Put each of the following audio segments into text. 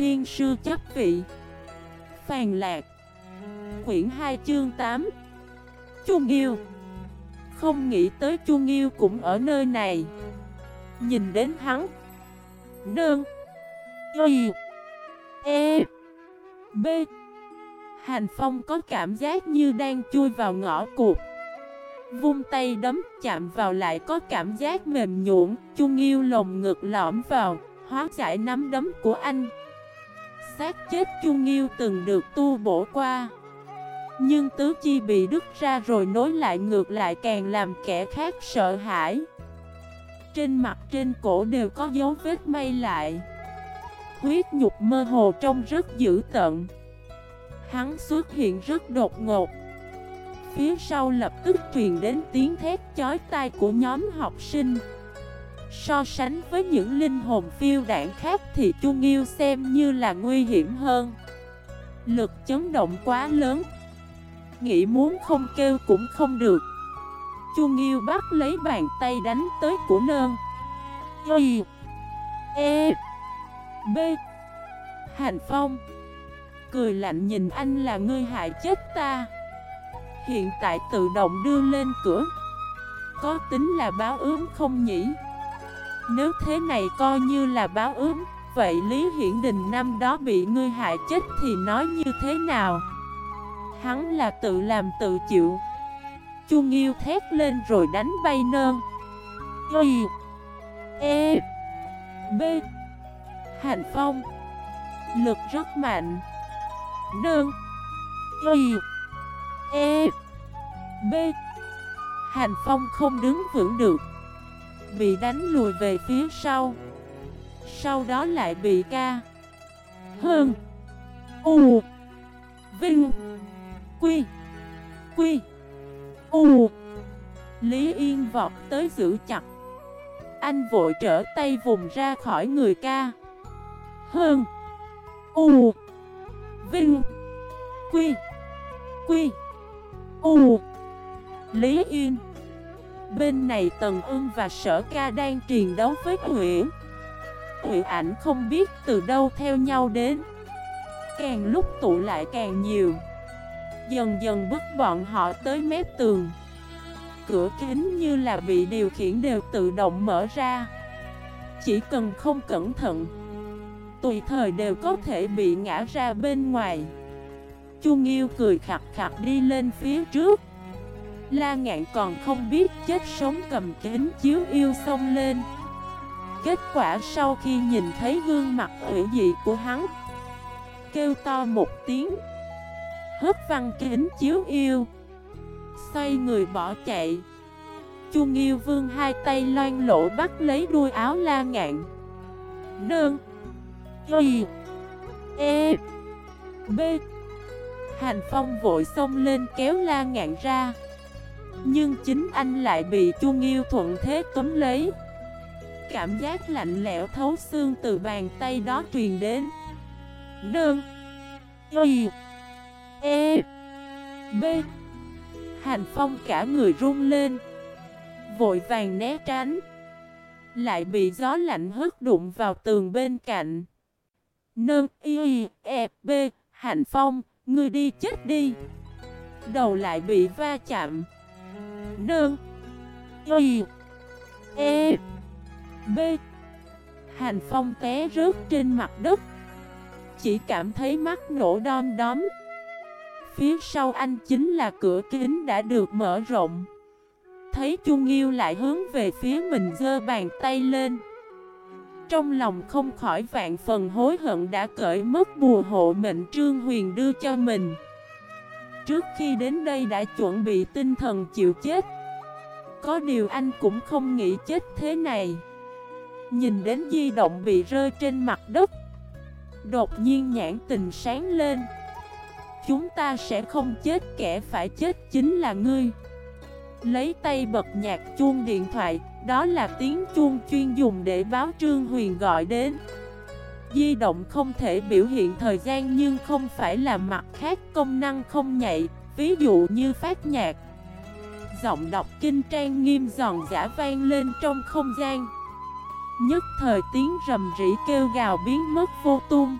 thiên sư chấp vị. Phàn lạc. Quyển 2 chương 8 Chu Nghiêu Không nghĩ tới Chu Nghiêu cũng ở nơi này. Nhìn đến hắn. Nương Y. E. B. Hành Phong có cảm giác như đang chui vào ngõ cụt. Vung tay đấm chạm vào lại có cảm giác mềm nhũn. Chu Nghiêu lồng ngực lõm vào, Hóa giải nắm đấm của anh xác chết Chu Nghiêu từng được tu bổ qua. Nhưng tứ chi bị đứt ra rồi nối lại ngược lại càng làm kẻ khác sợ hãi. Trên mặt trên cổ đều có dấu vết may lại. Huyết nhục mơ hồ trông rất dữ tận. Hắn xuất hiện rất đột ngột. Phía sau lập tức truyền đến tiếng thét chói tai của nhóm học sinh. So sánh với những linh hồn phiêu đảng khác thì Chu Nghiêu xem như là nguy hiểm hơn. Lực chấn động quá lớn. Nghĩ muốn không kêu cũng không được. Chu Nghiêu bắt lấy bàn tay đánh tới của nơn. Y E B. Hành Phong. Cười lạnh nhìn anh là ngươi hại chết ta. Hiện tại tự động đưa lên cửa. Có tính là báo ướm không nhỉ? Nếu thế này coi như là báo ứng Vậy Lý Hiển Đình năm đó bị ngươi hại chết thì nói như thế nào? Hắn là tự làm tự chịu. Chu Nghiêu thét lên rồi đánh bay nơ Y E B. Hành Phong. Lực rất mạnh. Nơn. Y E B. Hành Phong không đứng vững được. Bị đánh lùi về phía sau. Sau đó lại bị ca. Hơn. U. Vinh. Quy. Quy. U. Lý Yên vọt tới giữ chặt. Anh vội trở tay vùng ra khỏi người ca. Hơn. U. Vinh. Quy. Quy. U. Lý Yên Bên này Tần Ưng và Sở Ca đang truyền đấu với Nguyễn Nguyễn ảnh không biết từ đâu theo nhau đến. Càng lúc tụ lại càng nhiều. Dần dần bước bọn họ tới mép tường. Cửa kính như là bị điều khiển đều tự động mở ra. Chỉ cần không cẩn thận, Tùy thời đều có thể bị ngã ra bên ngoài. Chu Nghiêu cười khặt khặt đi lên phía trước. La ngạn còn không biết chết sống cầm kính chiếu yêu xông lên. Kết quả sau khi nhìn thấy gương mặt hữu dị của hắn, Kêu to một tiếng Hớt văn kính chiếu yêu, Xoay người bỏ chạy. Chu Nghiêu vương hai tay loan lộ bắt lấy đuôi áo la ngạn. Nương, Y E B. Hành Phong vội xông lên kéo la ngạn ra. Nhưng chính anh lại bị Chu Nghiêu thuận thế tóm lấy. Cảm giác lạnh lẽo thấu xương từ bàn tay đó truyền đến. Đơn. Y. E. B. Hành Phong cả người run lên. Vội vàng né tránh. Lại bị gió lạnh hất đụng vào tường bên cạnh. Nơn Y E B. Hành Phong, Ngươi đi chết đi. Đầu lại bị va chạm. Nương. Y. E. B. Hành phong té rớt trên mặt đất. Chỉ cảm thấy mắt nổ đom đóm. Phía sau anh chính là cửa kính đã được mở rộng. Thấy Chu Nghiêu lại hướng về phía mình giơ bàn tay lên. Trong lòng không khỏi vạn phần hối hận đã cởi mất bùa hộ mệnh Trương Huyền đưa cho mình. Trước khi đến đây đã chuẩn bị tinh thần chịu chết. Có điều anh cũng không nghĩ chết thế này. Nhìn đến di động bị rơi trên mặt đất, Đột nhiên nhãn tình sáng lên. Chúng ta sẽ không chết, kẻ phải chết chính là ngươi. Lấy tay bật nhạc chuông điện thoại, đó là tiếng chuông chuyên dùng để báo Trương Huyền gọi đến. Di động không thể biểu hiện thời gian nhưng không phải là mặt khác công năng không nhạy, Ví dụ như phát nhạc. Giọng đọc kinh trang nghiêm giòn giả vang lên trong không gian. Nhất thời tiếng rầm rỉ kêu gào biến mất vô tung.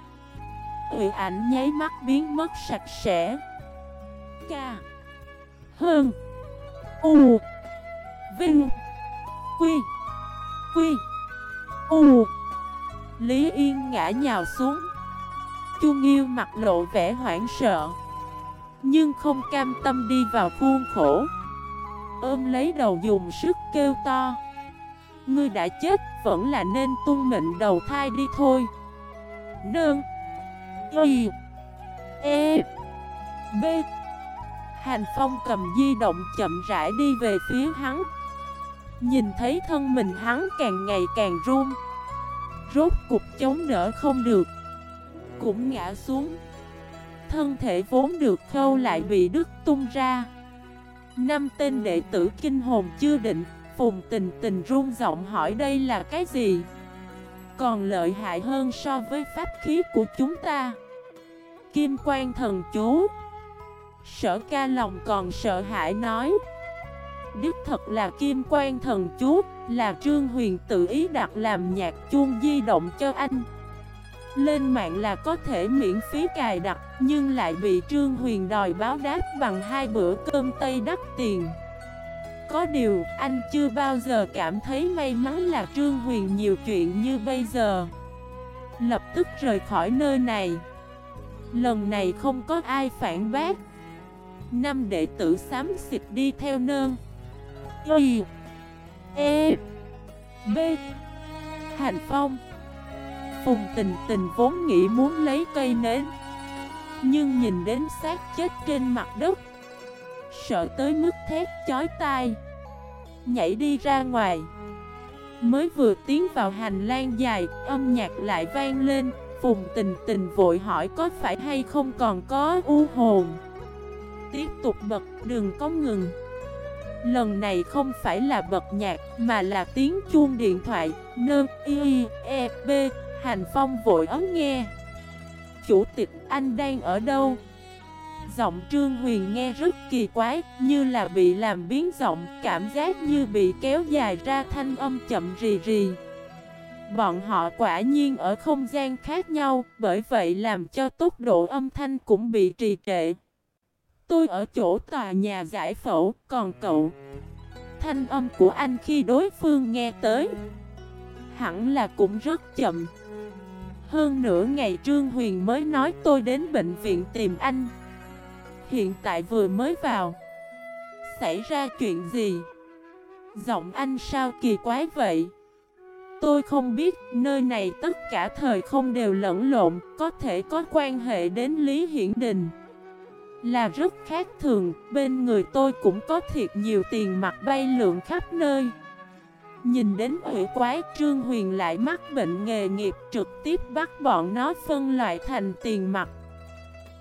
Ủy ảnh nháy mắt biến mất sạch sẽ. Ca. Hơn. U. Vinh. Quy. Quy. U. Lý Yên ngã nhào xuống. Chu Nghiêu mặt lộ vẻ hoảng sợ, Nhưng không cam tâm đi vào khuôn khổ. Ôm lấy đầu dùng sức kêu to, Ngươi đã chết, vẫn là nên tung mệnh đầu thai đi thôi. Nương, Y E B. Hành Phong cầm di động chậm rãi đi về phía hắn. Nhìn thấy thân mình hắn càng ngày càng run Rốt cục chống đỡ không được. Cũng ngã xuống. Thân thể vốn được khâu lại bị đứt tung ra. Năm tên đệ tử kinh hồn chưa định, Phùng tình tình run giọng hỏi đây là cái gì? Còn lợi hại hơn so với pháp khí của chúng ta. Kim quan thần chú. Sở ca lòng còn sợ hãi nói. Đức thật là kim quan thần chú. Là Trương Huyền tự ý đặt làm nhạc chuông di động cho anh. Lên mạng là có thể miễn phí cài đặt, Nhưng lại bị Trương Huyền đòi báo đáp bằng hai bữa cơm tây đắt tiền. Có điều, anh chưa bao giờ cảm thấy may mắn là Trương Huyền nhiều chuyện như bây giờ. Lập tức rời khỏi nơi này. Lần này không có ai phản bác. Năm đệ tử xám xịt đi theo nơn. Y E B Hành Phong. Phùng tình tình vốn nghĩ muốn lấy cây nến, Nhưng nhìn đến xác chết trên mặt đất, Sợ tới mức thét chói tai, Nhảy đi ra ngoài. Mới vừa tiến vào hành lang dài, Âm nhạc lại vang lên. Phùng tình tình vội hỏi có phải hay không còn có u hồn. Tiếp tục bật, đừng có ngừng. Lần này không phải là bật nhạc, mà là tiếng chuông điện thoại. Nơ y e b Hành Phong vội ấn nghe. Chủ tịch, anh đang ở đâu? Giọng Trương Huyền nghe rất kỳ quái, Như là bị làm biến giọng, Cảm giác như bị kéo dài ra thanh âm chậm rì rì. Bọn họ quả nhiên ở không gian khác nhau, Bởi vậy làm cho tốc độ âm thanh cũng bị trì trệ. Tôi ở chỗ tòa nhà giải phẫu, còn cậu. Thanh âm của anh khi đối phương nghe tới Hẳn là cũng rất chậm. Hơn nửa ngày Trương Huyền mới nói tôi đến bệnh viện tìm anh. Hiện tại vừa mới vào. Xảy ra chuyện gì? Giọng anh sao kỳ quái vậy? Tôi không biết nơi này tất cả thời không đều lẫn lộn Có thể có quan hệ đến Lý Hiển Đình là rất khác thường, bên người tôi cũng có thiệt nhiều tiền mặt bay lượn khắp nơi. Nhìn đến ủy quái Trương Huyền lại mắc bệnh nghề nghiệp trực tiếp bắt bọn nó phân loại thành tiền mặt.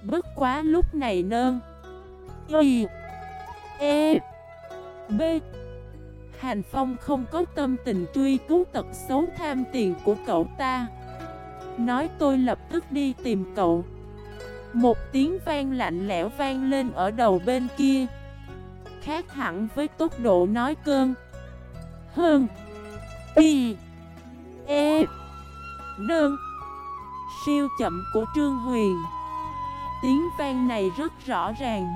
Bất quá lúc này nơn. Y. E. B. Hành Phong không có tâm tình truy cứu tật xấu tham tiền của cậu ta. Nói tôi lập tức đi tìm cậu một tiếng vang lạnh lẽo vang lên ở đầu bên kia. Khác hẳn với tốc độ nói cơn Hơn Y E Nương. Siêu chậm của Trương Huyền. Tiếng vang này rất rõ ràng.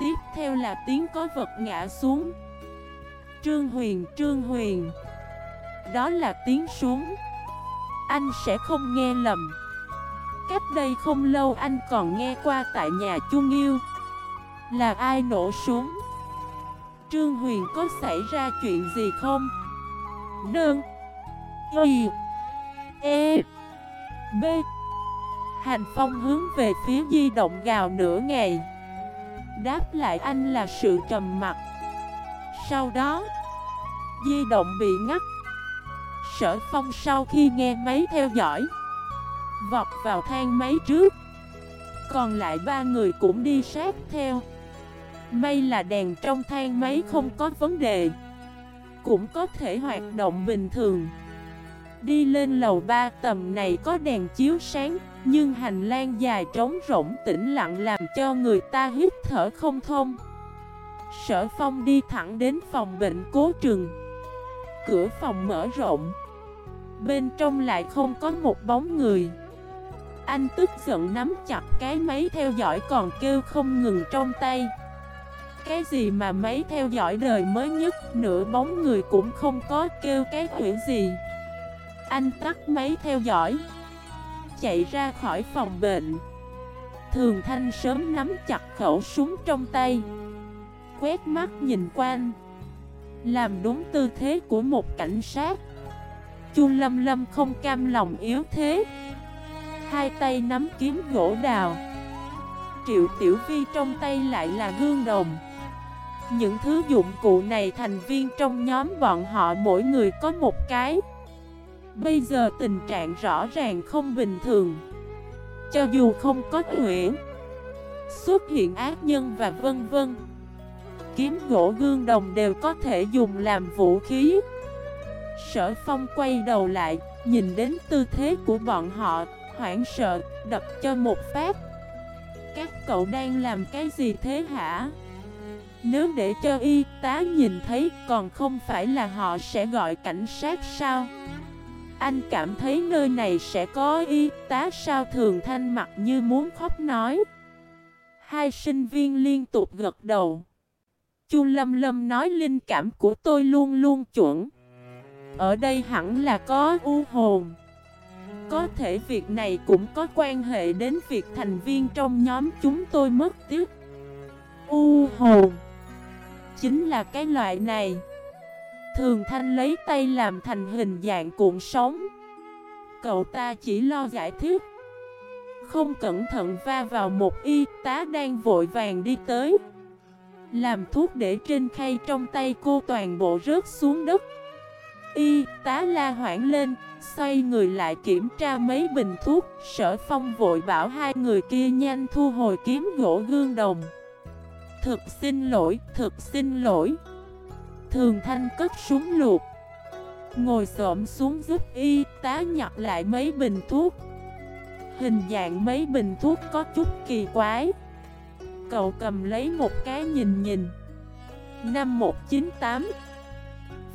Tiếp theo là tiếng có vật ngã xuống. Trương Huyền, Trương Huyền. Đó là tiếng xuống Anh sẽ không nghe lầm. Cách đây không lâu anh còn nghe qua tại nhà Chu Nghiêu Là ai nổ súng? Trương Huyền có xảy ra chuyện gì không? Đơn Y. E. B. Hành Phong hướng về phía di động gào nửa ngày. Đáp lại anh là sự trầm mặt Sau đó, Di động bị ngắt. Sở Phong sau khi nghe máy theo dõi Vọt vào thang máy trước. Còn lại ba người cũng đi sát theo. May là đèn trong thang máy không có vấn đề. Cũng có thể hoạt động bình thường. Đi lên lầu 3 tầm này có đèn chiếu sáng, Nhưng hành lang dài trống rỗng tĩnh lặng làm cho người ta hít thở không thông. Sở phong đi thẳng đến phòng bệnh cố trừng Cửa phòng mở rộng. Bên trong lại không có một bóng người. Anh tức giận nắm chặt cái máy theo dõi còn kêu không ngừng trong tay. Cái gì mà máy theo dõi đời mới nhất, Nửa bóng người cũng không có, kêu cái quỷ gì? Anh tắt máy theo dõi. Chạy ra khỏi phòng bệnh. Thường Thanh sớm nắm chặt khẩu súng trong tay. Quét mắt nhìn quanh. Làm đúng tư thế của một cảnh sát. Chu Lâm Lâm không cam lòng yếu thế. Hai tay nắm kiếm gỗ đào. Triệu Tiểu Vi trong tay lại là gương đồng. Những thứ dụng cụ này thành viên trong nhóm bọn họ mỗi người có một cái. Bây giờ tình trạng rõ ràng không bình thường. Cho dù không có huyễn Xuất hiện ác nhân và vân vân, Kiếm gỗ gương đồng đều có thể dùng làm vũ khí. Sở phong quay đầu lại, Nhìn đến tư thế của bọn họ Hoảng sợ, Đập cho một phát. Các cậu đang làm cái gì thế hả? Nếu để cho y tá nhìn thấy, Còn không phải là họ sẽ gọi cảnh sát sao? Anh cảm thấy nơi này sẽ có y tá sao? Thường thanh mặt như muốn khóc nói. Hai sinh viên liên tục gật đầu. Chu Lâm Lâm nói linh cảm của tôi luôn luôn chuẩn. Ở đây hẳn là có u hồn. Có thể việc này cũng có quan hệ đến việc thành viên trong nhóm chúng tôi mất tiếc U hồn. Chính là cái loại này. Thường Thanh lấy tay làm thành hình dạng cuộn sóng. Cậu ta chỉ lo giải thích. Không cẩn thận va vào một y tá đang vội vàng đi tới. Làm thuốc để trên khay trong tay cô toàn bộ rớt xuống đất. Y tá la hoảng lên Xoay người lại kiểm tra mấy bình thuốc. Sở phong vội bảo hai người kia nhanh thu hồi kiếm gỗ gương đồng. Thực xin lỗi, thực xin lỗi. Thường thanh cất súng luộc. Ngồi xổm xuống giúp y tá nhặt lại mấy bình thuốc. Hình dạng mấy bình thuốc có chút kỳ quái. Cậu cầm lấy một cái nhìn nhìn. Năm 198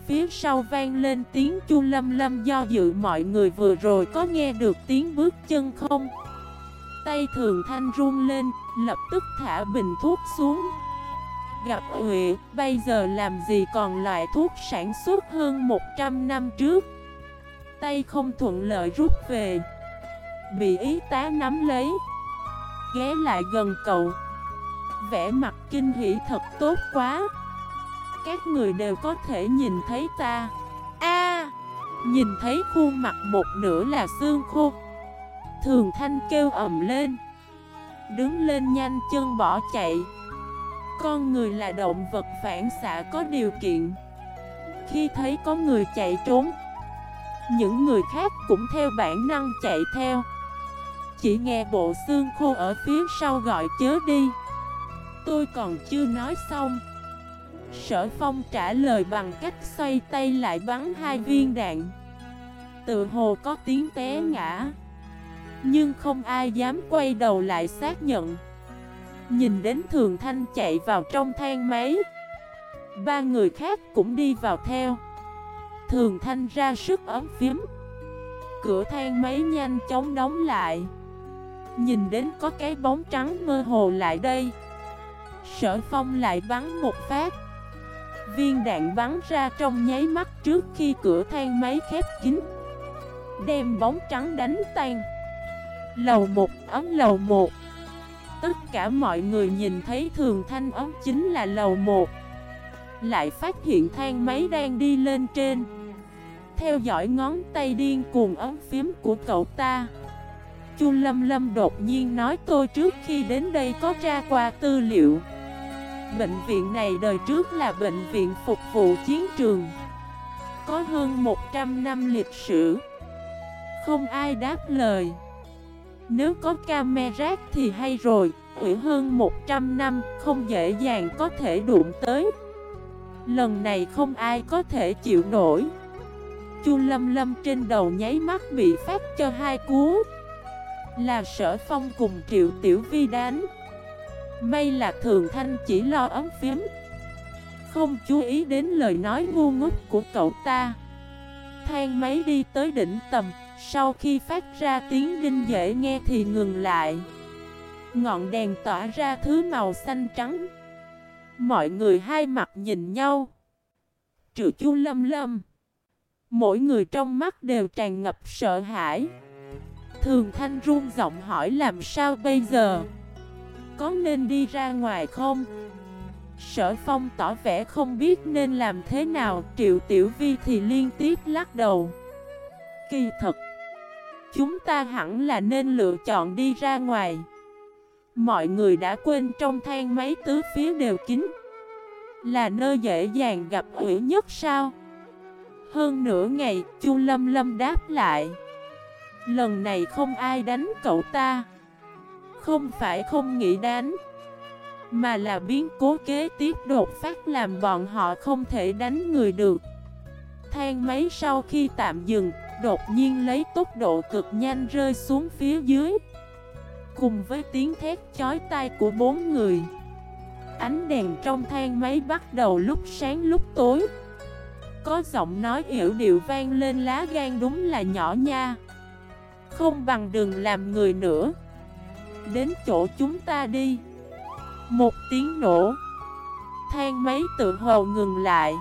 Phía sau vang lên tiếng chu lâm lâm do dự mọi người vừa rồi có nghe được tiếng bước chân không Tay thường thanh run lên, lập tức thả bình thuốc xuống gặp Huệ, bây giờ làm gì còn loại thuốc sản xuất hơn 100 năm trước. Tay không thuận lợi rút về. Bị ý tá nắm lấy. Ghé lại gần cậu. Vẽ mặt kinh hỉ thật tốt quá. Các người đều có thể nhìn thấy ta. A, nhìn thấy khuôn mặt một nửa là xương khô. Thường thanh kêu ầm lên. Đứng lên nhanh chân bỏ chạy. Con người là động vật phản xạ có điều kiện Khi thấy có người chạy trốn Những người khác cũng theo bản năng chạy theo Chỉ nghe bộ xương khô ở phía sau gọi chớ đi Tôi còn chưa nói xong Sở phong trả lời bằng cách xoay tay lại bắn hai viên đạn. Tự hồ có tiếng té ngã, Nhưng không ai dám quay đầu lại xác nhận. Nhìn đến Thường Thanh chạy vào trong thang máy, Ba người khác cũng đi vào theo. Thường Thanh ra sức ấm phím, Cửa thang máy nhanh chóng đóng lại. Nhìn đến có cái bóng trắng mơ hồ lại đây, Sở phong lại bắn một phát. Viên đạn bắn ra trong nháy mắt trước khi cửa thang máy khép kín. Đem bóng trắng đánh tan. Lầu một, ấm lầu một. Tất cả mọi người nhìn thấy thường thanh ấm chính là lầu 1 Lại phát hiện thang máy đang đi lên trên. Theo dõi ngón tay điên cuồng ấm phím của cậu ta. Chu Lâm Lâm đột nhiên nói, tôi trước khi đến đây có tra qua tư liệu. Bệnh viện này đời trước là bệnh viện phục vụ chiến trường Có hơn 100 năm lịch sử Không ai đáp lời nếu có camera thì hay rồi, ủy hơn 100 năm không dễ dàng có thể đụng tới. Lần này không ai có thể chịu nổi. Chu Lâm Lâm trên đầu nháy mắt bị phát cho hai cú. Là sở phong cùng triệu tiểu vi đánh. May là thường thanh chỉ lo ấm phím. Không chú ý đến lời nói ngu ngốc của cậu ta. Thang máy đi tới đỉnh tầm, Sau khi phát ra tiếng đinh dễ nghe thì ngừng lại. Ngọn đèn tỏa ra thứ màu xanh trắng. Mọi người hai mặt nhìn nhau. Trừ chu lâm lâm Mỗi người trong mắt đều tràn ngập sợ hãi. Thường thanh run giọng hỏi làm sao bây giờ? Có nên đi ra ngoài không? Sở phong tỏ vẻ không biết nên làm thế nào, Triệu tiểu vi thì liên tiếp lắc đầu. Kỳ thật, Chúng ta hẳn là nên lựa chọn đi ra ngoài. Mọi người đã quên trong thang máy tứ phía đều kín. Là nơi dễ dàng gặp ủy nhất sao? Hơn nửa ngày, Chu Lâm Lâm đáp lại. Lần này không ai đánh cậu ta. Không phải không nghĩ đánh Mà là biến cố kế tiếp đột phát làm bọn họ không thể đánh người được. Thang máy sau khi tạm dừng, Đột nhiên lấy tốc độ cực nhanh rơi xuống phía dưới. Cùng với tiếng thét chói tai của bốn người, Ánh đèn trong thang máy bắt đầu lúc sáng lúc tối. Có giọng nói yểu điệu vang lên lá gan đúng là nhỏ nha. Không bằng đừng làm người nữa. Đến chỗ chúng ta đi. Một tiếng nổ. Thang máy tự hồ ngừng lại.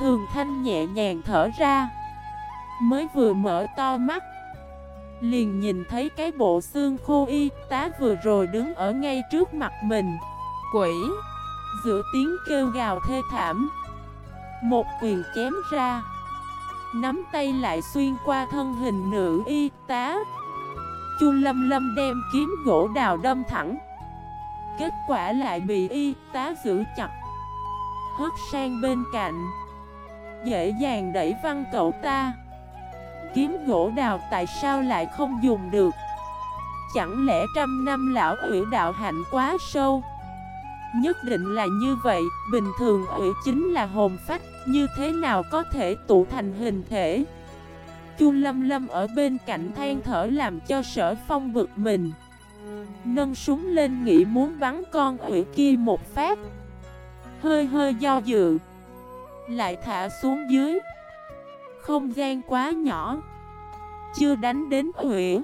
Thường thanh nhẹ nhàng thở ra. Mới vừa mở to mắt. Liền nhìn thấy cái bộ xương khô y tá vừa rồi đứng ở ngay trước mặt mình. Quỷ! Giữa tiếng kêu gào thê thảm. Một quyền chém ra. Nắm tay lại xuyên qua thân hình nữ y tá. Chu lâm lâm đem kiếm gỗ đào đâm thẳng. Kết quả lại bị y tá giữ chặt. Hất sang bên cạnh. Dễ dàng đẩy văn cậu ta. Kiếm gỗ đào tại sao lại không dùng được? Chẳng lẽ trăm năm lão ủy đạo hạnh quá sâu? Nhất định là như vậy, Bình thường ủy chính là hồn phách, Như thế nào có thể tụ thành hình thể? Chu Lâm Lâm ở bên cạnh than thở làm cho sở phong bực mình. Nâng súng lên nghĩ muốn bắn con ủy kia một phát. Hơi hơi do dự. Lại thả xuống dưới. Không gian quá nhỏ. Chưa đánh đến Huệ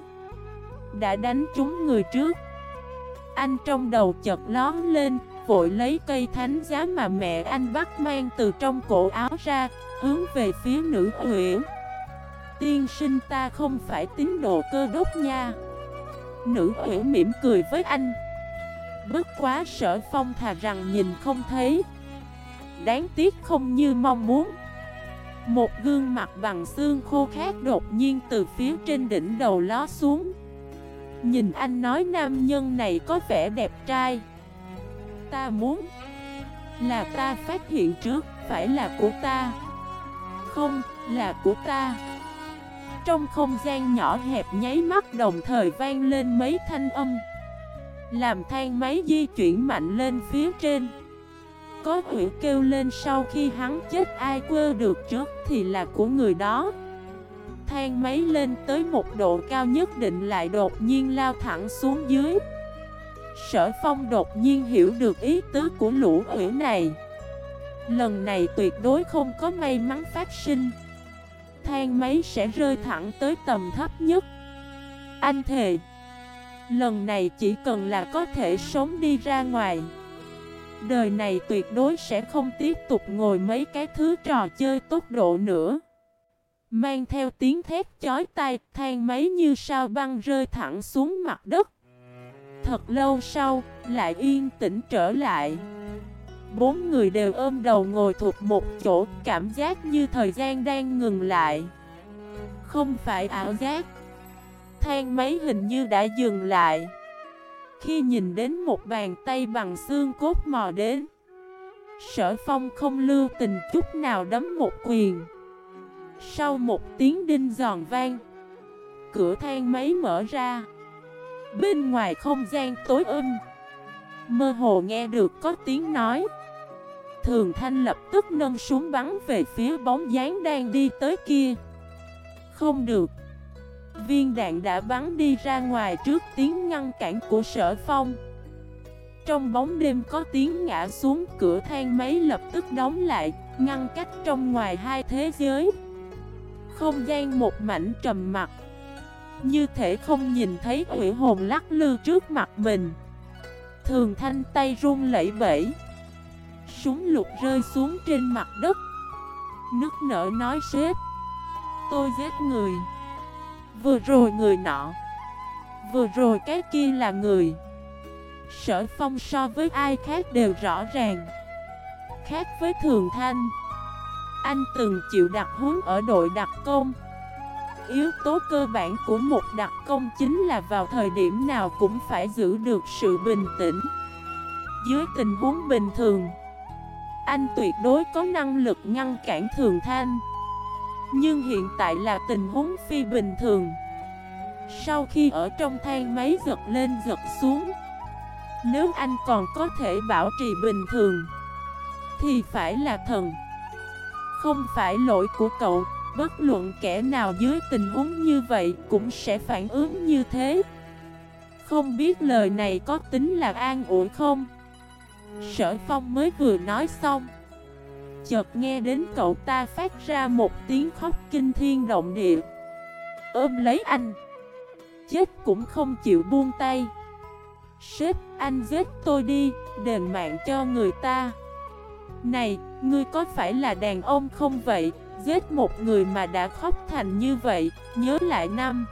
Đã đánh trúng người trước. Anh trong đầu chợt lón lên, Vội lấy cây thánh giá mà mẹ anh bắt mang từ trong cổ áo ra, Hướng về phía nữ Huệ Tiên sinh ta không phải tín đồ cơ đốc nha. Nữ ủy mỉm cười với anh. Bất quá sở phong thà rằng nhìn không thấy. Đáng tiếc không như mong muốn. Một gương mặt bằng xương khô khác đột nhiên từ phía trên đỉnh đầu ló xuống. Nhìn anh nói nam nhân này có vẻ đẹp trai. Ta muốn Là ta phát hiện trước Phải là của ta. Không, là của ta. Trong không gian nhỏ hẹp nháy mắt đồng thời vang lên mấy thanh âm. Làm thang máy di chuyển mạnh lên phía trên. Có hủy kêu lên sau khi hắn chết, ai quơ được trước thì là của người đó. Thang máy lên tới một độ cao nhất định lại đột nhiên lao thẳng xuống dưới. Sở phong đột nhiên hiểu được ý tứ của lũ hủy này. Lần này tuyệt đối không có may mắn phát sinh. Thang máy sẽ rơi thẳng tới tầm thấp nhất. Anh thề, Lần này chỉ cần là có thể sống đi ra ngoài. Đời này tuyệt đối sẽ không tiếp tục ngồi mấy cái thứ trò chơi tốc độ nữa. Mang theo tiếng thét chói tai, Thang máy như sao băng rơi thẳng xuống mặt đất. Thật lâu sau, Lại yên tĩnh trở lại. Bốn người đều ôm đầu ngồi thuộc một chỗ, Cảm giác như thời gian đang ngừng lại. Không phải ảo giác. Thang máy hình như đã dừng lại. Khi nhìn đến một bàn tay bằng xương cốt mò đến, Sở phong không lưu tình chút nào đấm một quyền. Sau một tiếng đinh giòn vang, Cửa thang máy mở ra. Bên ngoài không gian tối âm. Mơ hồ nghe được có tiếng nói. Thường thanh lập tức nâng súng bắn về phía bóng dáng đang đi tới kia. Không được. Viên đạn đã bắn đi ra ngoài trước tiếng ngăn cản của sở phong. Trong bóng đêm có tiếng ngã xuống, cửa thang máy lập tức đóng lại, Ngăn cách trong ngoài hai thế giới. Không gian một mảnh trầm mặt Như thể không nhìn thấy quỷ hồn lắc lư trước mặt mình. Thường thanh tay run lẩy bẩy. Súng lục rơi xuống trên mặt đất. Nước nở nói sếp, Tôi giết người. Vừa rồi người nọ, Vừa rồi cái kia là người. Sở phong so với ai khác đều rõ ràng, Khác với thường thanh. Anh từng chịu đặc huấn ở đội đặc công. Yếu tố cơ bản của một đặc công chính là vào thời điểm nào cũng phải giữ được sự bình tĩnh. Dưới tình huống bình thường anh tuyệt đối có năng lực ngăn cản thường thanh. Nhưng hiện tại là tình huống phi bình thường. Sau khi ở trong thang máy giật lên giật xuống, Nếu anh còn có thể bảo trì bình thường, Thì phải là thần. Không phải lỗi của cậu, Bất luận kẻ nào dưới tình huống như vậy cũng sẽ phản ứng như thế. Không biết lời này có tính là an ủi không? Sở phong mới vừa nói xong. Chợt nghe đến cậu ta phát ra một tiếng khóc kinh thiên động địa. Ôm lấy anh. Chết cũng không chịu buông tay. Sếp, anh giết tôi đi, Đền mạng cho người ta. Này, Ngươi có phải là đàn ông không vậy? Giết một người mà đã khóc thành như vậy, Nhớ lại năm.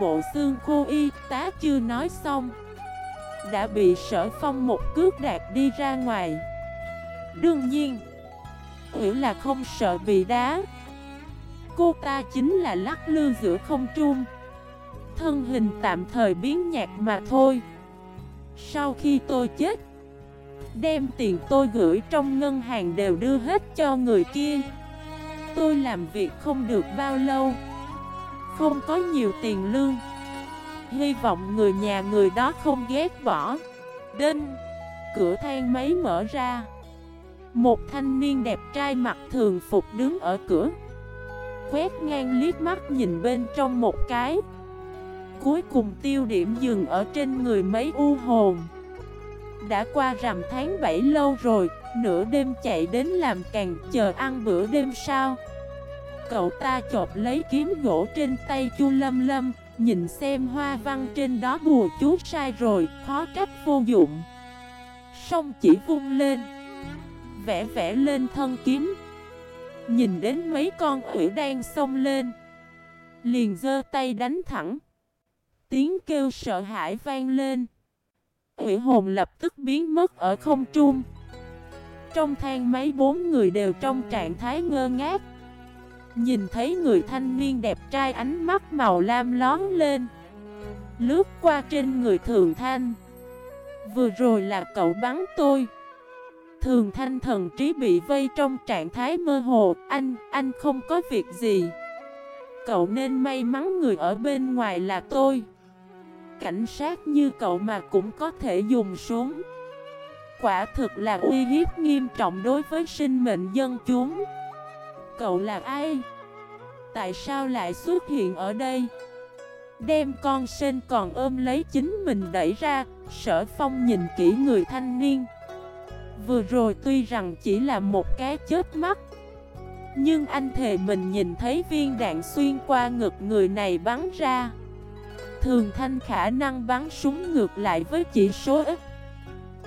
Bộ xương khô y tá chưa nói xong. Đã bị sở phong một cước đạt đi ra ngoài. Đương nhiên Hiểu là không sợ bị đá. Cô ta chính là lắc lư giữa không trung. Thân hình tạm thời biến nhạt mà thôi. Sau khi tôi chết, Đem tiền tôi gửi trong ngân hàng đều đưa hết cho người kia. Tôi làm việc không được bao lâu. Không có nhiều tiền lương. Hy vọng người nhà người đó không ghét bỏ. Đinh Cửa thang máy mở ra. Một thanh niên đẹp trai mặc thường phục đứng ở cửa. Quét ngang liếc mắt nhìn bên trong một cái. Cuối cùng tiêu điểm dừng ở trên người mấy u hồn. Đã qua rằm tháng 7 lâu rồi, nửa đêm chạy đến làm càng chờ ăn bữa đêm sao? Cậu ta chộp lấy kiếm gỗ trên tay chu lâm lâm. Nhìn xem hoa văn trên đó bùa chú sai rồi, khó trách vô dụng. Xong chỉ vung lên Vẽ vẽ lên thân kiếm. Nhìn đến mấy con quỷ đang xông lên Liền giơ tay đánh thẳng. Tiếng kêu sợ hãi vang lên. Quỷ hồn lập tức biến mất ở không trung. Trong thang máy bốn người đều trong trạng thái ngơ ngác. Nhìn thấy người thanh niên đẹp trai ánh mắt màu lam lón lên. Lướt qua trên người thường thanh. Vừa rồi là cậu bắn tôi. Thường thanh thần trí bị vây trong trạng thái mơ hồ. Anh, anh không có việc gì. Cậu nên may mắn người ở bên ngoài là tôi. Cảnh sát như cậu mà cũng có thể dùng súng. Quả thực là uy hiếp nghiêm trọng đối với sinh mệnh dân chúng. Cậu là ai? Tại sao lại xuất hiện ở đây? Đem con sen còn ôm lấy chính mình đẩy ra, Sở phong nhìn kỹ người thanh niên Vừa rồi tuy rằng chỉ là một cái chết mắt, Nhưng anh thề mình nhìn thấy viên đạn xuyên qua ngực người này bắn ra Thường thanh khả năng bắn súng ngược lại với chỉ số ít,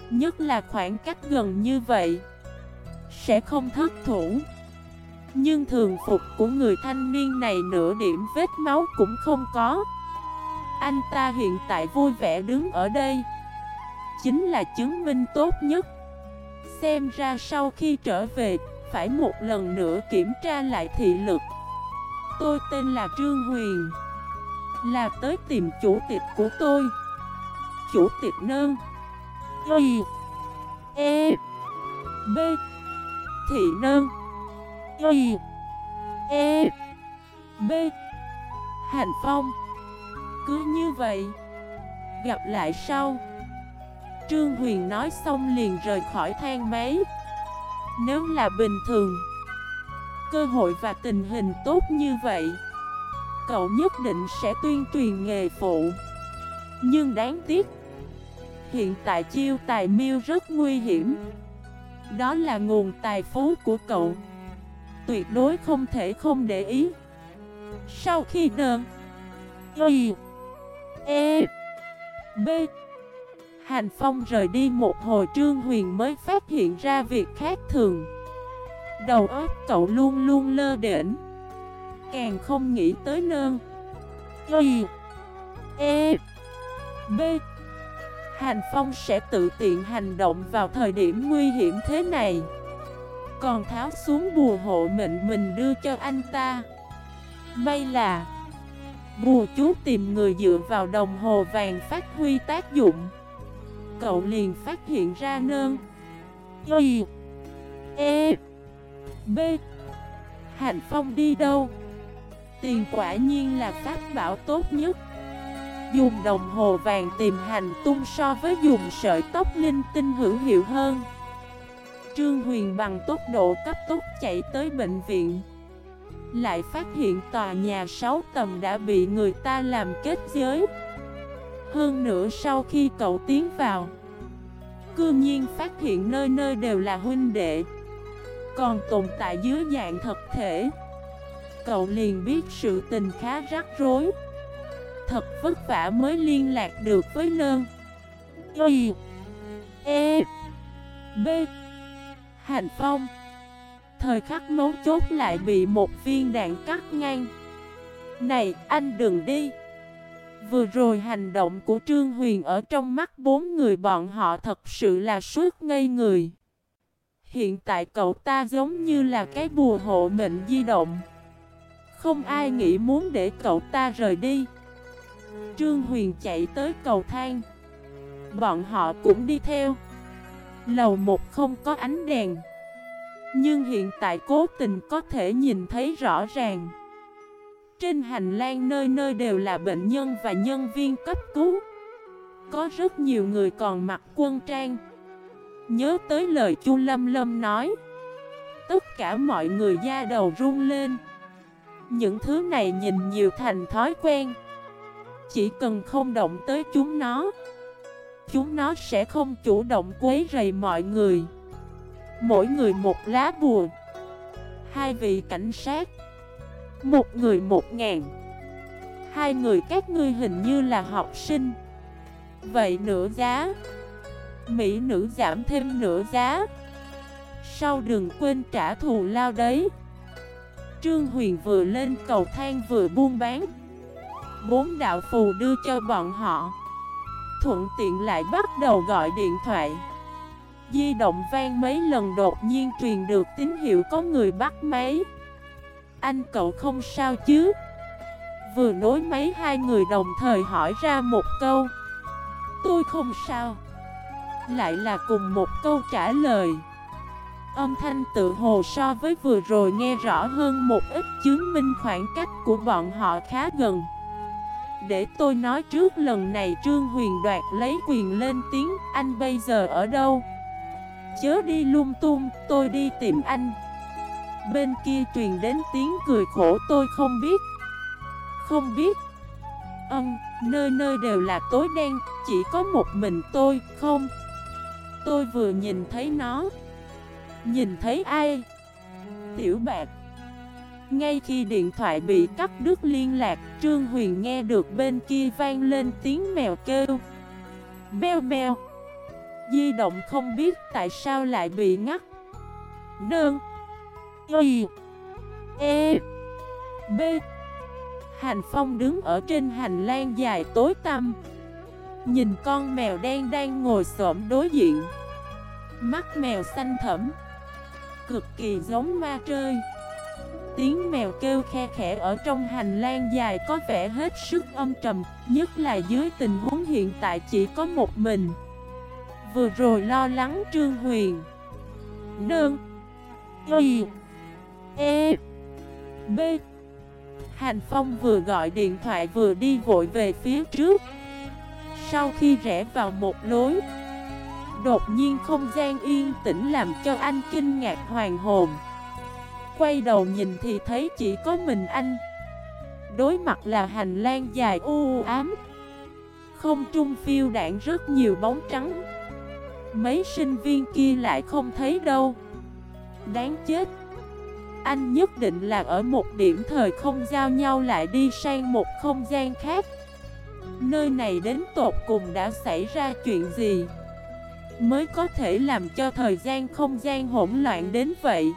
Nhất là khoảng cách gần như vậy, Sẽ không thất thủ nhưng thường phục của người thanh niên này nửa điểm vết máu cũng không có. Anh ta hiện tại vui vẻ đứng ở đây. Chính là chứng minh tốt nhất. Xem ra sau khi trở về, Phải một lần nữa kiểm tra lại thị lực. Tôi tên là Trương Huyền. Là tới tìm chủ tịch của tôi. Chủ tịch nơn Y. E. B. Thị nơn Y E B. Hành Phong. Cứ như vậy, Gặp lại sau. Trương Huyền nói xong liền rời khỏi thang máy. Nếu là bình thường, Cơ hội và tình hình tốt như vậy, cậu nhất định sẽ tuyên truyền nghề phụ. Nhưng đáng tiếc, Hiện tại chiêu tài miêu rất nguy hiểm. Đó là nguồn tài phú của cậu. Tuyệt đối không thể không để ý. Sau khi đơn Y E B, Hành Phong rời đi một hồi Trương Huyền mới phát hiện ra việc khác thường. Đầu óc cậu luôn luôn lơ đễnh, Càng không nghĩ tới nơn Y E B, Hành Phong sẽ tự tiện hành động vào thời điểm nguy hiểm thế này. Còn tháo xuống bùa hộ mệnh mình đưa cho anh ta. May là Bùa chú tìm người dựa vào đồng hồ vàng phát huy tác dụng. Cậu liền phát hiện ra nơn. Y E B. Hạnh Phong đi đâu? Tiền quả nhiên là pháp bảo tốt nhất. Dùng đồng hồ vàng tìm hành tung so với dùng sợi tóc linh tinh hữu hiệu hơn. Trương Huyền bằng tốc độ cấp tốc chạy tới bệnh viện. Lại phát hiện tòa nhà 6 tầng đã bị người ta làm kết giới. Hơn nữa sau khi cậu tiến vào, Cư nhiên phát hiện nơi nơi đều là huynh đệ, Còn tồn tại dưới dạng thật thể. Cậu liền biết sự tình khá rắc rối. Thật vất vả mới liên lạc được với nơn. Y E B Hành Phong. Thời khắc mấu chốt lại bị một viên đạn cắt ngang. Này, anh đừng đi. Vừa rồi hành động của Trương Huyền ở trong mắt bốn người bọn họ thật sự là suốt ngây người. Hiện tại cậu ta giống như là cái bùa hộ mệnh di động. Không ai nghĩ muốn để cậu ta rời đi. Trương Huyền chạy tới cầu thang. Bọn họ cũng đi theo. Lầu một không có ánh đèn. Nhưng hiện tại cố tình có thể nhìn thấy rõ ràng. Trên hành lang nơi nơi đều là bệnh nhân và nhân viên cấp cứu. Có rất nhiều người còn mặc quân trang. Nhớ tới lời Chu Lâm Lâm nói, Tất cả mọi người da đầu run lên. Những thứ này nhìn nhiều thành thói quen. Chỉ cần không động tới chúng nó Chúng nó sẽ không chủ động quấy rầy mọi người. Mỗi người một lá bùa. Hai vị cảnh sát. Một người một ngàn. Hai người các ngươi hình như là học sinh. Vậy nửa giá. Mỹ nữ giảm thêm nửa giá. Sau đừng quên trả thù lao đấy. Trương Huyền vừa lên cầu thang vừa buôn bán. Bốn đạo phù đưa cho bọn họ. Thuận tiện lại bắt đầu gọi điện thoại. Di động vang mấy lần đột nhiên truyền được tín hiệu có người bắt máy. Anh cậu không sao chứ? Vừa nối máy hai người đồng thời hỏi ra một câu. Tôi không sao. Lại là cùng một câu trả lời. Âm thanh tự hồ so với vừa rồi nghe rõ hơn một ít, chứng minh khoảng cách của bọn họ khá gần để tôi nói trước lần này Trương Huyền đoạt lấy quyền lên tiếng Anh bây giờ ở đâu? Chớ đi lung tung, tôi đi tìm anh. Bên kia truyền đến tiếng cười khổ tôi không biết. Không biết? Âm, nơi nơi đều là tối đen Chỉ có một mình tôi, không? Tôi vừa nhìn thấy nó. Nhìn thấy ai? Tiểu bạc ngay khi điện thoại bị cắt đứt liên lạc, Trương Huyền nghe được bên kia vang lên tiếng mèo kêu. Mèo mèo. Di động không biết tại sao lại bị ngắt. Nương. Y. E. B. Hành Phong đứng ở trên hành lang dài tối tăm. Nhìn con mèo đen đang ngồi xổm đối diện. Mắt mèo xanh thẫm. Cực kỳ giống ma trơi. Tiếng mèo kêu khe khẽ ở trong hành lang dài có vẻ hết sức âm trầm, Nhất là dưới tình huống hiện tại chỉ có một mình. Vừa rồi lo lắng Trương Huyền. Nương Y. E. B. Hành Phong vừa gọi điện thoại vừa đi vội về phía trước. Sau khi rẽ vào một lối, Đột nhiên không gian yên tĩnh làm cho anh kinh ngạc hoàng hồn quay đầu nhìn thì thấy chỉ có mình anh. Đối mặt là hành lang dài u ám. Không trung phiêu đạn rất nhiều bóng trắng. Mấy sinh viên kia lại không thấy đâu. Đáng chết. Anh nhất định là ở một điểm thời không giao nhau lại đi sang một không gian khác. Nơi này đến tột cùng đã xảy ra chuyện gì? Mới có thể làm cho thời gian không gian hỗn loạn đến vậy.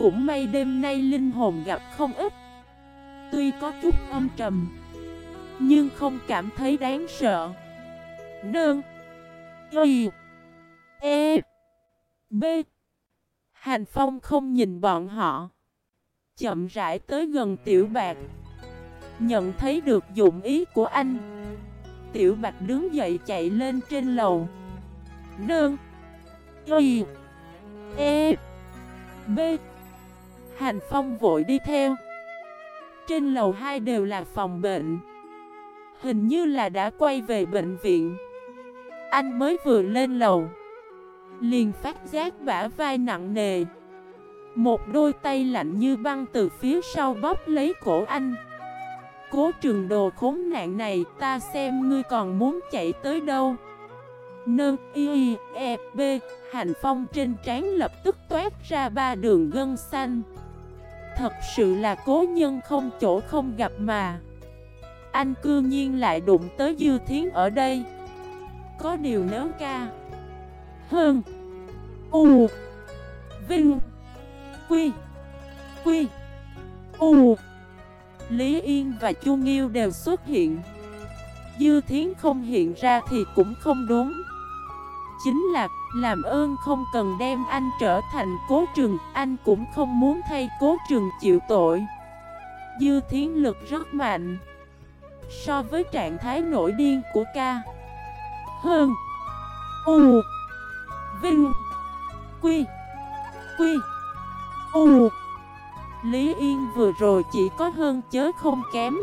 Cũng may đêm nay linh hồn gặp không ít. Tuy có chút âm trầm, Nhưng không cảm thấy đáng sợ. Nương, Y E B. Hành Phong không nhìn bọn họ. Chậm rãi tới gần Tiểu Bạc. Nhận thấy được dụng ý của anh. Tiểu bạc đứng dậy chạy lên trên lầu. Nương, Y E B. Hành Phong vội đi theo. Trên lầu 2 đều là phòng bệnh. Hình như là đã quay về bệnh viện. Anh mới vừa lên lầu. Liền phát giác bả vai nặng nề. Một đôi tay lạnh như băng từ phía sau bóp lấy cổ anh. Cố trường đồ khốn nạn này, ta xem ngươi còn muốn chạy tới đâu. Nơ, y e b Hành phong trên trán lập tức toát ra ba đường gân xanh. Thật sự là cố nhân không chỗ không gặp mà. Anh cư nhiên lại đụng tới Dư Thiến ở đây. Có điều nếu ca. Hơn. U. Vinh. Quy. Quy. U. Lý Yên và Chu Nghiêu đều xuất hiện. Dư Thiến không hiện ra thì cũng không đúng. Chính là, làm ơn không cần đem anh trở thành cố trường, Anh cũng không muốn thay cố trường chịu tội. Dư Thiến lực rất mạnh. So với trạng thái nổi điên của ca. Hơn. U. Vinh. Quy. Quy. U. Lý Yên vừa rồi chỉ có hơn chớ không kém.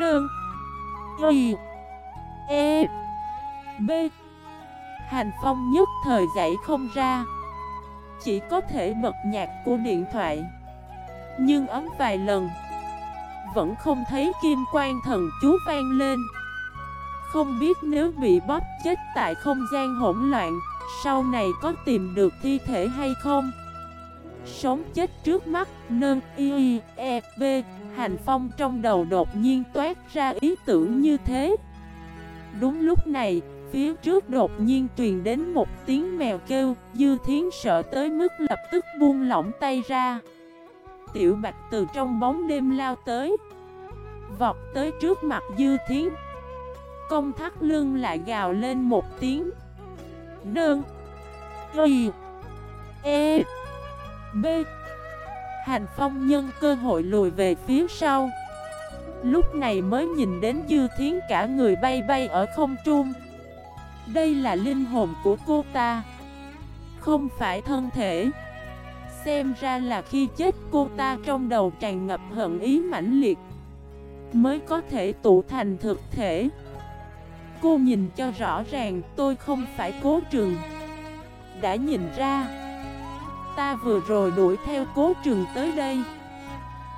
Đơn. Y. E. B. Hành Phong nhất thời dậy không ra. Chỉ có thể bật nhạc của điện thoại. Nhưng ấm vài lần Vẫn không thấy kim quan thần chú vang lên. Không biết nếu bị bóp chết tại không gian hỗn loạn Sau này có tìm được thi thể hay không? Sống chết trước mắt, nâng y e b Hành Phong trong đầu đột nhiên toát ra ý tưởng như thế. Đúng lúc này, phía trước đột nhiên truyền đến một tiếng mèo kêu, Dư Thiến sợ tới mức lập tức buông lỏng tay ra. Tiểu Bạch từ trong bóng đêm lao tới, Vọt tới trước mặt Dư Thiến. Công thắt lưng lại gào lên một tiếng. Nương, Y E B. Hành phong nhân cơ hội lùi về phía sau. Lúc này mới nhìn đến Dư Thiến cả người bay bay ở không trung. Đây là linh hồn của cô ta. Không phải thân thể. Xem ra là khi chết cô ta trong đầu tràn ngập hận ý mãnh liệt, Mới có thể tụ thành thực thể. Cô nhìn cho rõ ràng, tôi không phải cố trường. Đã nhìn ra, Ta vừa rồi đuổi theo cố trường tới đây.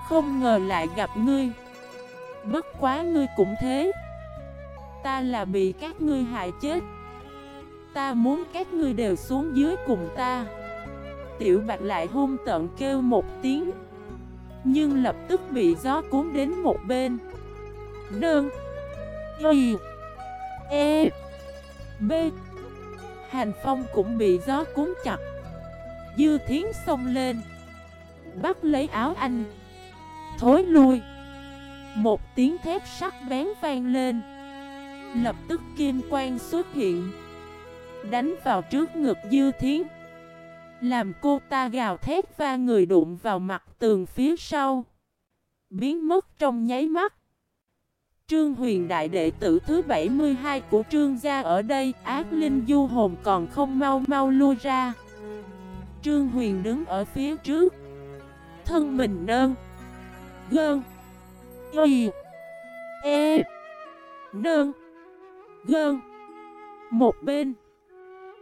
Không ngờ lại gặp ngươi. Bất quá ngươi cũng thế. Ta là bị các ngươi hại chết. Ta muốn các ngươi đều xuống dưới cùng ta. Tiểu bạch lại hung tận kêu một tiếng, Nhưng lập tức bị gió cuốn đến một bên. Đơn, Y E B. Hành phong cũng bị gió cuốn chặt. Dư thiến xông lên, Bắt lấy áo anh, Thối lui. Một tiếng thép sắc bén vang lên, Lập tức kim quang xuất hiện. Đánh vào trước ngực dư thiến. Làm cô ta gào thét và người đụng vào mặt tường phía sau. Biến mất trong nháy mắt. Trương huyền đại đệ tử thứ 72 của trương gia ở đây, Ác linh du hồn còn không mau mau lui ra. Trương Huyền đứng ở phía trước. Thân mình nơn Gơn. Y. E. Nơn Gơn. Một bên.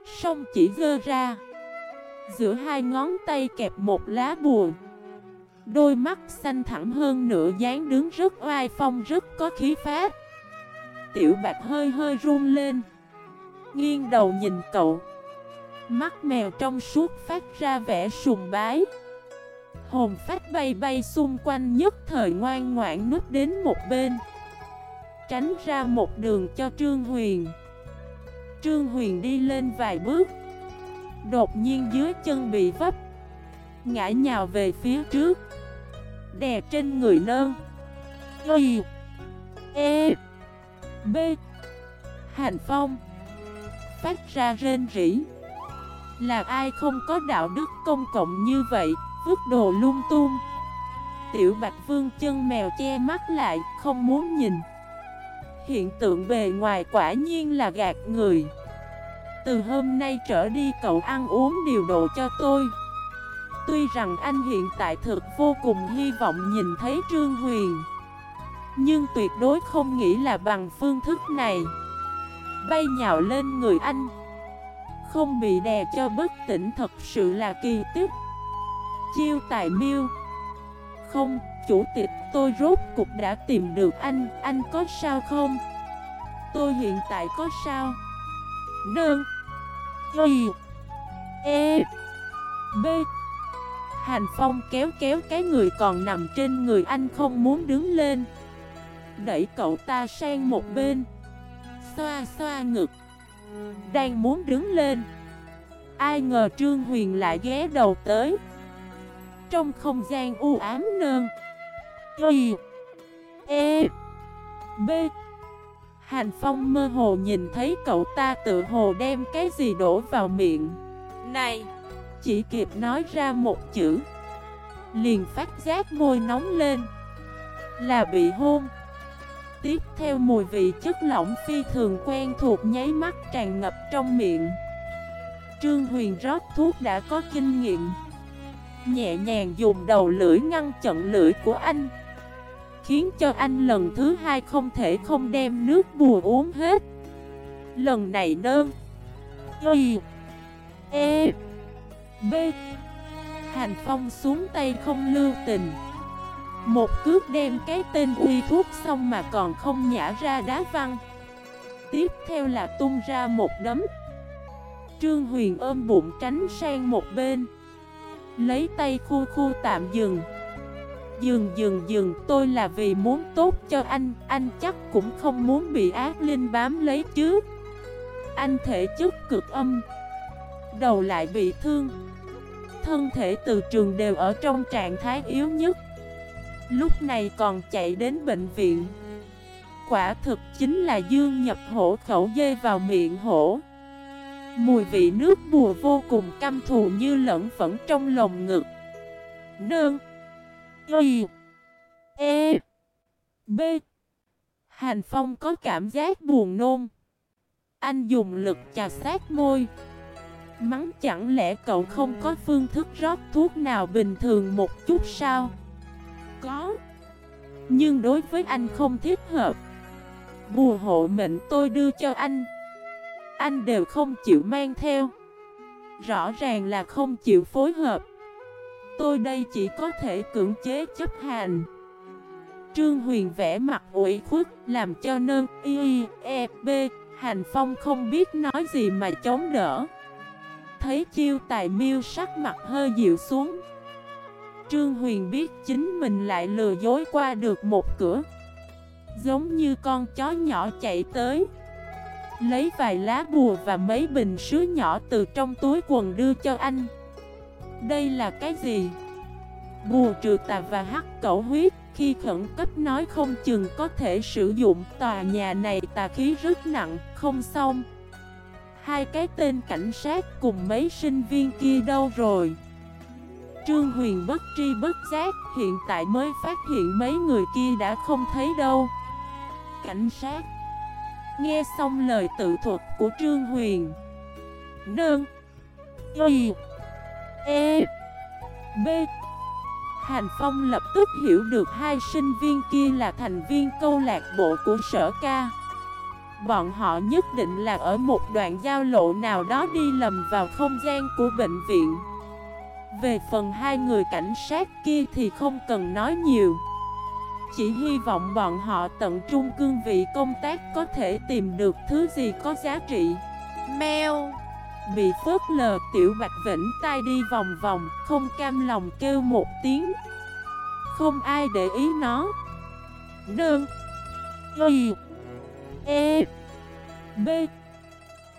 Song chỉ gơ ra. Giữa hai ngón tay kẹp một lá bùa. Đôi mắt xanh thẳng hơn nửa dáng đứng rất oai phong, rất có khí phát Tiểu bạch hơi hơi run lên. Nghiêng đầu nhìn cậu. Mắt mèo trong suốt phát ra vẻ sùng bái. Hồn phát bay bay xung quanh nhất thời ngoan ngoãn núp đến một bên. Tránh ra một đường cho Trương Huyền. Trương Huyền đi lên vài bước. Đột nhiên dưới chân bị vấp, Ngã nhào về phía trước. Đè trên người nơn. Y E B. Hành Phong. Phát ra rên rỉ. Là ai không có đạo đức công cộng như vậy? Vứt đồ lung tung. Tiểu Bạch Vương chân mèo che mắt lại, Không muốn nhìn. Hiện tượng bề ngoài quả nhiên là gạt người. Từ hôm nay trở đi cậu ăn uống điều độ cho tôi. Tuy rằng anh hiện tại thực vô cùng hy vọng nhìn thấy Trương Huyền Nhưng tuyệt đối không nghĩ là bằng phương thức này. Bay nhào lên người anh Không bị đè cho bất tỉnh thật sự là kỳ tích. Chiêu tài miêu Không, chủ tịch, tôi rốt cục đã tìm được anh. Anh có sao không? Tôi hiện tại có sao? Nương. Y. E. B. Hành Phong kéo kéo cái người còn nằm trên người anh không muốn đứng lên. Đẩy cậu ta sang một bên. Xoa xoa ngực. Đang muốn đứng lên. Ai ngờ Trương Huyền lại ghé đầu tới. Trong không gian u ám nơn Y E. B. Hành Phong mơ hồ nhìn thấy cậu ta tự hồ đem cái gì đổ vào miệng. Này! Chỉ kịp nói ra một chữ Liền phát giác môi nóng lên. Là bị hôn. Tiếp theo mùi vị chất lỏng phi thường quen thuộc nháy mắt tràn ngập trong miệng. Trương Huyền rót thuốc đã có kinh nghiệm. Nhẹ nhàng dùng đầu lưỡi ngăn chặn lưỡi của anh Khiến cho anh lần thứ hai không thể không đem nước bùa uống hết. Lần này nơn Y E B. Hành Phong xuống tay không lưu tình. Một cước đem cái tên uy thuốc xong mà còn không nhả ra đá văng. Tiếp theo là tung ra một đấm. Trương Huyền ôm bụng tránh sang một bên. Lấy tay khu khu tạm dừng. Dừng dừng dừng, tôi là vì muốn tốt cho anh Anh chắc cũng không muốn bị ác linh bám lấy chứ. Anh thể chất cực âm, Đầu lại bị thương. Thân thể từ trường đều ở trong trạng thái yếu nhất. Lúc này còn chạy đến bệnh viện. Quả thực chính là dương nhập hổ khẩu dê vào miệng hổ. Mùi vị nước bùa vô cùng căm thù như lẫn phẫn trong lồng ngực. Nương Y E B. Hành Phong có cảm giác buồn nôn. Anh dùng lực chà sát môi. Mắng chẳng lẽ cậu không có phương thức rót thuốc nào bình thường một chút sao? Có. Nhưng đối với anh không thích hợp. Bùa hộ mệnh tôi đưa cho anh. Anh đều không chịu mang theo. Rõ ràng là không chịu phối hợp. Tôi đây chỉ có thể cưỡng chế chấp hành. Trương Huyền vẽ mặt ủy khuất, Làm cho nơn y e b, Hành Phong không biết nói gì mà chống đỡ. Thấy chiêu tài miêu sắc mặt hơi dịu xuống. Trương Huyền biết chính mình lại lừa dối qua được một cửa. Giống như con chó nhỏ chạy tới. Lấy vài lá bùa và mấy bình sứ nhỏ từ trong túi quần đưa cho anh. Đây là cái gì? Bùa trừ tà và hắc cẩu huyết Khi khẩn cấp nói không chừng có thể sử dụng Tòa nhà này tà khí rất nặng, không xong. Hai cái tên cảnh sát cùng mấy sinh viên kia đâu rồi? Trương Huyền bất tri bất giác Hiện tại mới phát hiện mấy người kia đã không thấy đâu. Cảnh sát. Nghe xong lời tự thuật của Trương Huyền. Đơn Y. E B. Hành Phong lập tức hiểu được hai sinh viên kia là thành viên câu lạc bộ của sở ca. Bọn họ nhất định là ở một đoạn giao lộ nào đó đi lầm vào không gian của bệnh viện. Về phần hai người cảnh sát kia thì không cần nói nhiều. Chỉ hy vọng bọn họ tận trung cương vị công tác có thể tìm được thứ gì có giá trị. Mèo. Bị phớt lờ tiểu bạch vĩnh tay đi vòng vòng Không cam lòng kêu một tiếng. Không ai để ý nó. Đơn Y. E. B.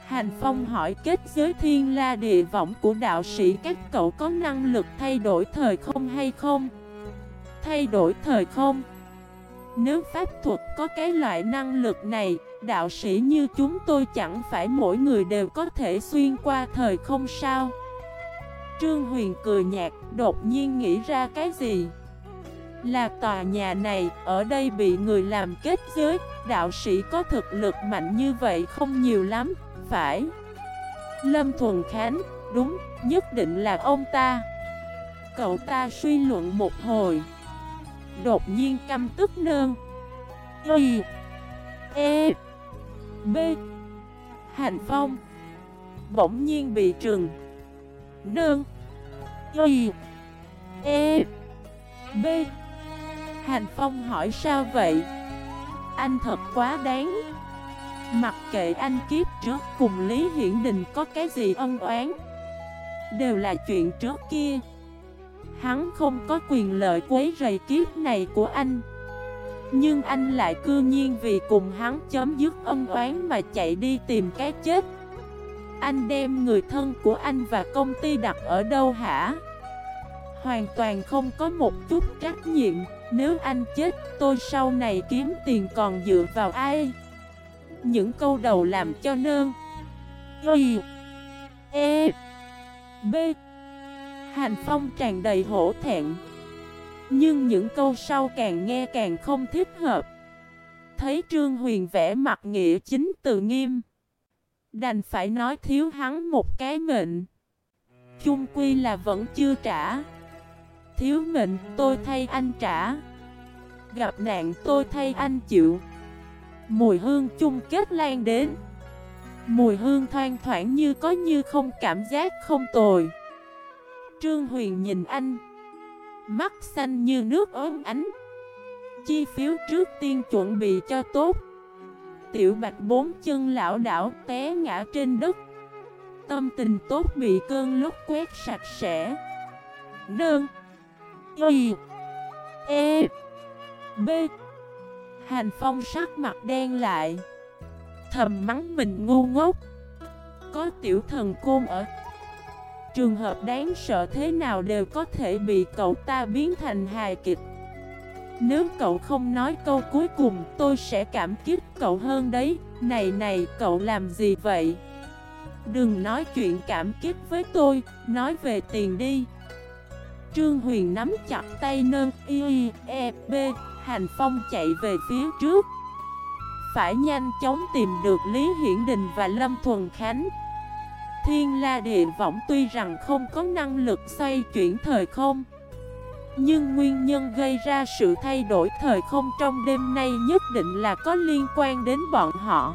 Hành Phong hỏi kết giới thiên la địa võng của đạo sĩ các cậu có năng lực thay đổi thời không hay không? Thay đổi thời không? Nếu pháp thuật có cái loại năng lực này, đạo sĩ như chúng tôi chẳng phải mỗi người đều có thể xuyên qua thời không sao? Trương Huyền cười nhạt, đột nhiên nghĩ ra cái gì? Là tòa nhà này, ở đây bị người làm kết giới, đạo sĩ có thực lực mạnh như vậy không nhiều lắm, phải Lâm Thuần Khánh, đúng, nhất định là ông ta Cậu ta suy luận một hồi Đột nhiên căm tức nương. Y E B. Hành Phong. Bỗng nhiên bị trừng. Nương. Y. E. B. Hành Phong hỏi sao vậy? Anh thật quá đáng. Mặc kệ anh kiếp trước cùng Lý Hiển Đình có cái gì ân oán, Đều là chuyện trước kia. Hắn không có quyền lợi quấy rầy kiếp này của anh. Nhưng anh lại cư nhiên vì cùng hắn chấm dứt ân oán mà chạy đi tìm cái chết. Anh đem người thân của anh và công ty đặt ở đâu hả? Hoàn toàn không có một chút trách nhiệm. Nếu anh chết, tôi sau này kiếm tiền còn dựa vào ai? Những câu đầu làm cho nơn. Y E B. Hành Phong tràn đầy hổ thẹn. Nhưng những câu sau càng nghe càng không thích hợp. Thấy Trương Huyền vẽ mặt nghĩa chính từ nghiêm. Đành phải nói thiếu hắn một cái mệnh. Chung quy là vẫn chưa trả. Thiếu mệnh tôi thay anh trả. Gặp nạn tôi thay anh chịu. Mùi hương chung kết lan đến. Mùi hương thoang thoảng như có như không cảm giác không tồi. Trương Huyền nhìn anh. Mắt xanh như nước ốm ánh. Chi phiếu trước tiên chuẩn bị cho tốt. Tiểu bạch bốn chân lão đảo té ngã trên đất. Tâm tình tốt bị cơn lốc quét sạch sẽ. Đơn Y. E. B. Hành Phong sắc mặt đen lại. Thầm mắng mình ngu ngốc. Có tiểu thần côn ở Trường hợp đáng sợ thế nào đều có thể bị cậu ta biến thành hài kịch. Nếu cậu không nói câu cuối cùng, tôi sẽ cảm kích cậu hơn đấy. Này này, cậu làm gì vậy? Đừng nói chuyện cảm kích với tôi, Nói về tiền đi. Trương Huyền nắm chặt tay nơn y e b Hành Phong chạy về phía trước. Phải nhanh chóng tìm được Lý Hiển Đình và Lâm Thuần Khánh. Thiên La Địa Võng tuy rằng không có năng lực xoay chuyển thời không, Nhưng nguyên nhân gây ra sự thay đổi thời không trong đêm nay nhất định là có liên quan đến bọn họ.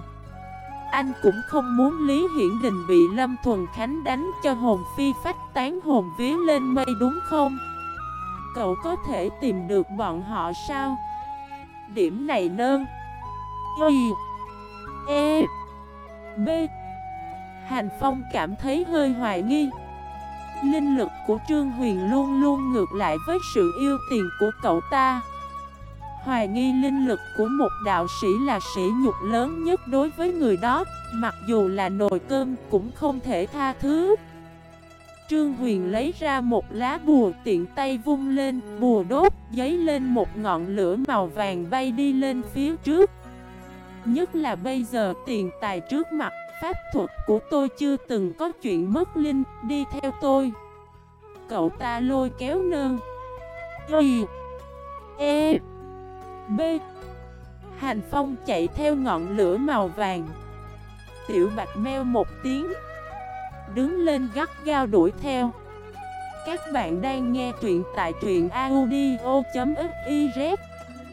Anh cũng không muốn Lý Hiển Đình bị Lâm Thuần Khánh đánh cho hồn phi phách tán hồn vía lên mây đúng không? Cậu có thể tìm được bọn họ sao? Điểm này nơn. Y. E. B. Hành Phong cảm thấy hơi hoài nghi. Linh lực của Trương Huyền luôn luôn ngược lại với sự yêu tiền của cậu ta. Hoài nghi linh lực của một đạo sĩ là sĩ nhục lớn nhất đối với người đó, Mặc dù là nồi cơm cũng không thể tha thứ. Trương Huyền lấy ra một lá bùa tiện tay vung lên, Bùa đốt, giấy lên một ngọn lửa màu vàng bay đi lên phía trước. Nhất là bây giờ tiền tài trước mặt Pháp thuật của tôi chưa từng có chuyện mất linh, Đi theo tôi. Cậu ta lôi kéo nơn. Y E B. Hành Phong chạy theo ngọn lửa màu vàng. Tiểu Bạch meo một tiếng, Đứng lên gắt gao đuổi theo. Các bạn đang nghe truyện tại truyện audio.fif